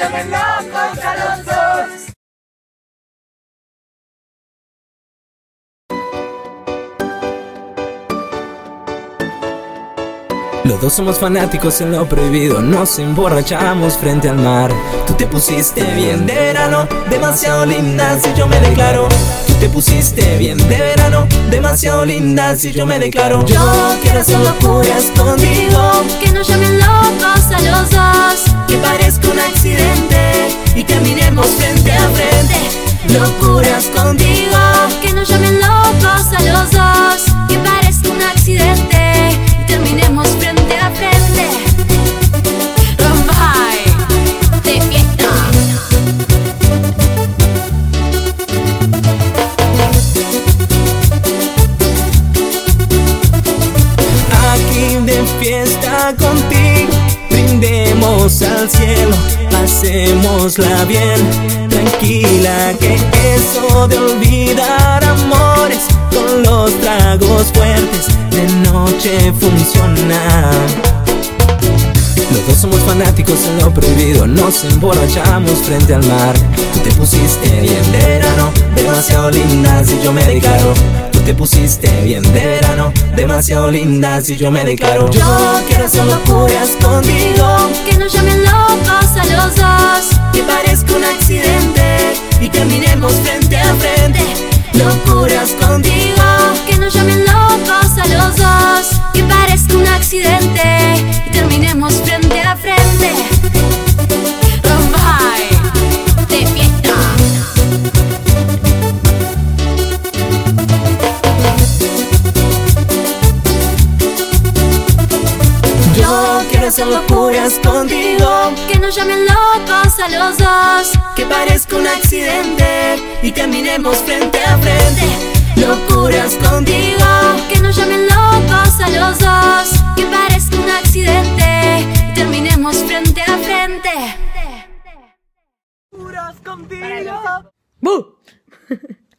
llamen locos a los dos. Los dos somos fanáticos en lo prohibido, nos emborrachamos frente al mar. Tú te pusiste bien de verano, demasiado linda si yo me declaro. Tú te pusiste bien de verano, demasiado linda si yo me declaro. Yo quiero hacer locuras contigo, Que nos llamen locos a los dos Locuras contigo, Que nos llamen locos a los dos. Que parezca un accidente Y terminemos frente a frente. Rombay De fiesta. Aquí de fiesta contigo. Brindemos al cielo, pasémosla bien, tranquila que eso de olvidar amores con los tragos fuertes de noche funciona. Los dos somos fanáticos en lo prohibido, nos emborrachamos frente al mar. Tú te pusiste bien de verano, demasiado linda si yo me declaro. Tú te pusiste bien de verano, demasiado linda si yo me declaro. Yo quiero hacer locuras contigo, Locuras contigo, Que nos llamen locos a los dos. Que parezca un accidente Y terminemos frente a frente. Rombay De fiesta yo quiero hacer locuras contigo. Que nos llamen locos a los dos. Que parezca un accidente y caminemos frente a frente. Locuras contigo, Que nos llamen locos a los dos. Que parezca un accidente. Y terminemos frente a frente. Locuras contigo.